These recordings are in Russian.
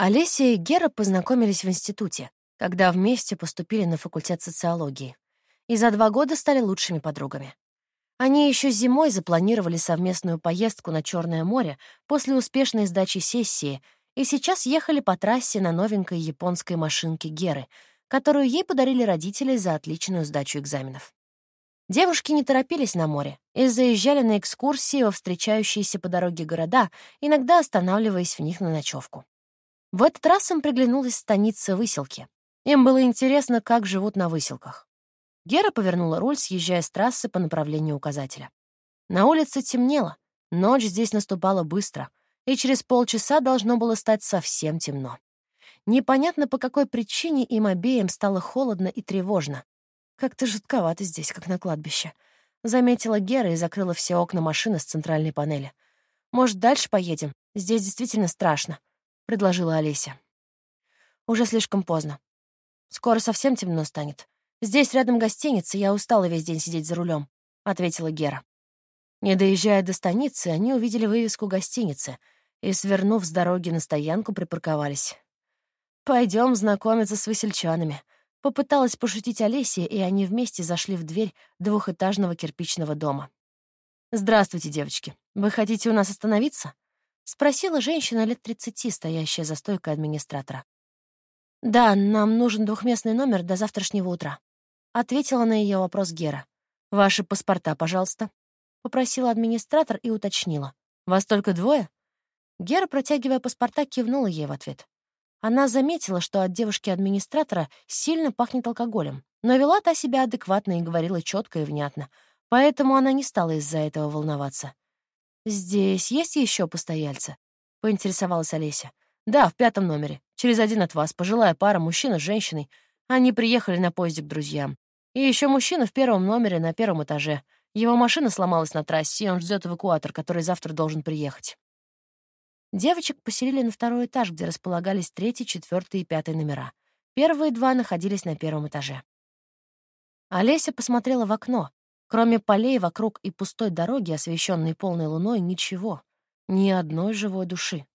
Олеся и Гера познакомились в институте, когда вместе поступили на факультет социологии. И за два года стали лучшими подругами. Они еще зимой запланировали совместную поездку на Черное море после успешной сдачи сессии и сейчас ехали по трассе на новенькой японской машинке Геры, которую ей подарили родители за отличную сдачу экзаменов. Девушки не торопились на море и заезжали на экскурсии во встречающиеся по дороге города, иногда останавливаясь в них на ночевку. В этот раз им приглянулась станица Выселки. Им было интересно, как живут на выселках. Гера повернула руль, съезжая с трассы по направлению указателя. На улице темнело, ночь здесь наступала быстро, и через полчаса должно было стать совсем темно. Непонятно, по какой причине им обеим стало холодно и тревожно. Как-то жутковато здесь, как на кладбище. Заметила Гера и закрыла все окна машины с центральной панели. «Может, дальше поедем? Здесь действительно страшно», — предложила Олеся. «Уже слишком поздно. Скоро совсем темно станет. «Здесь рядом гостиница, я устала весь день сидеть за рулем, ответила Гера. Не доезжая до станицы, они увидели вывеску гостиницы и, свернув с дороги на стоянку, припарковались. Пойдем знакомиться с высельчанами. Попыталась пошутить Олеся, и они вместе зашли в дверь двухэтажного кирпичного дома. «Здравствуйте, девочки. Вы хотите у нас остановиться?» — спросила женщина лет тридцати, стоящая за стойкой администратора. «Да, нам нужен двухместный номер до завтрашнего утра», — ответила на ее вопрос Гера. «Ваши паспорта, пожалуйста», — попросила администратор и уточнила. «Вас только двое?» Гера, протягивая паспорта, кивнула ей в ответ. Она заметила, что от девушки-администратора сильно пахнет алкоголем, но вела та себя адекватно и говорила четко и внятно, поэтому она не стала из-за этого волноваться. «Здесь есть еще постояльцы?» — поинтересовалась Олеся. «Да, в пятом номере. Через один от вас. Пожилая пара, мужчина с женщиной. Они приехали на поезде к друзьям. И еще мужчина в первом номере на первом этаже. Его машина сломалась на трассе, и он ждет эвакуатор, который завтра должен приехать». Девочек поселили на второй этаж, где располагались третий, четвертый и пятый номера. Первые два находились на первом этаже. Олеся посмотрела в окно. Кроме полей вокруг и пустой дороги, освещенной полной луной, ничего. Ни одной живой души.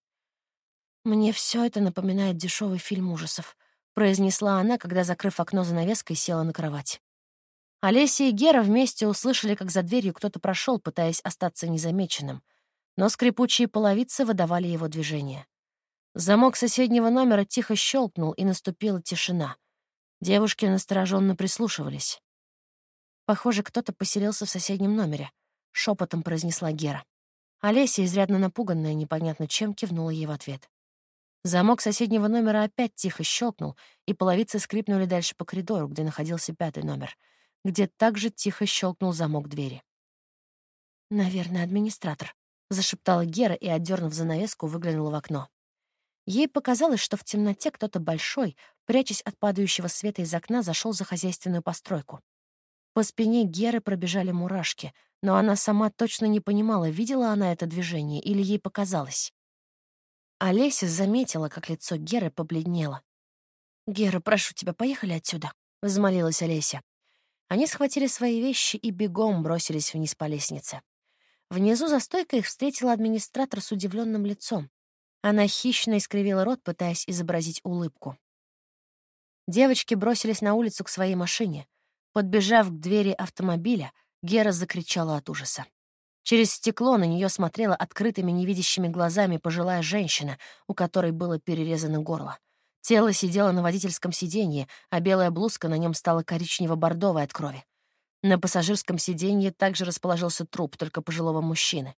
«Мне все это напоминает дешевый фильм ужасов», — произнесла она, когда, закрыв окно занавеской, села на кровать. Олеся и Гера вместе услышали, как за дверью кто-то прошел, пытаясь остаться незамеченным, но скрипучие половицы выдавали его движение. Замок соседнего номера тихо щелкнул, и наступила тишина. Девушки настороженно прислушивались. «Похоже, кто-то поселился в соседнем номере», — шепотом произнесла Гера. Олеся, изрядно напуганная непонятно чем, кивнула ей в ответ. Замок соседнего номера опять тихо щелкнул, и половицы скрипнули дальше по коридору, где находился пятый номер, где также тихо щелкнул замок двери. «Наверное, администратор», — зашептала Гера и, отдернув занавеску, выглянула в окно. Ей показалось, что в темноте кто-то большой, прячась от падающего света из окна, зашел за хозяйственную постройку. По спине Геры пробежали мурашки, но она сама точно не понимала, видела она это движение или ей показалось. Олеся заметила, как лицо Геры побледнело. «Гера, прошу тебя, поехали отсюда», — взмолилась Олеся. Они схватили свои вещи и бегом бросились вниз по лестнице. Внизу за стойкой их встретила администратор с удивленным лицом. Она хищно искривила рот, пытаясь изобразить улыбку. Девочки бросились на улицу к своей машине. Подбежав к двери автомобиля, Гера закричала от ужаса. Через стекло на нее смотрела открытыми невидящими глазами пожилая женщина, у которой было перерезано горло. Тело сидело на водительском сиденье, а белая блузка на нем стала коричнево-бордовой от крови. На пассажирском сиденье также расположился труп, только пожилого мужчины.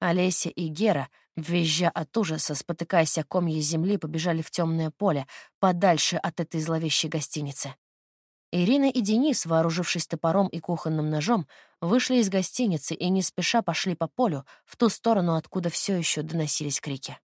Олеся и Гера, визжа от ужаса, спотыкаясь о комье земли, побежали в темное поле, подальше от этой зловещей гостиницы. Ирина и Денис, вооружившись топором и кухонным ножом, вышли из гостиницы и не спеша пошли по полю в ту сторону, откуда все еще доносились крики.